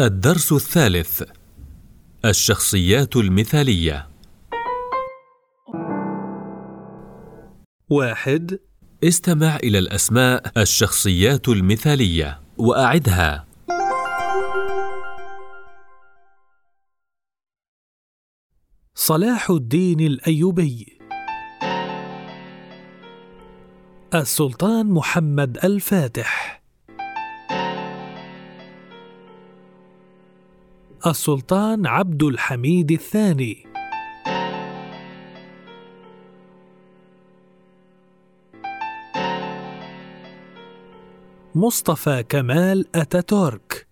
الدرس الثالث الشخصيات المثالية. واحد. استمع إلى الأسماء الشخصيات المثالية وأعدها. صلاح الدين الأيوبي. السلطان محمد الفاتح. السلطان عبد الحميد الثاني. مصطفى كمال أتاتورك.